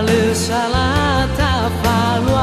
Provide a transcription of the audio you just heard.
Vale salata, valo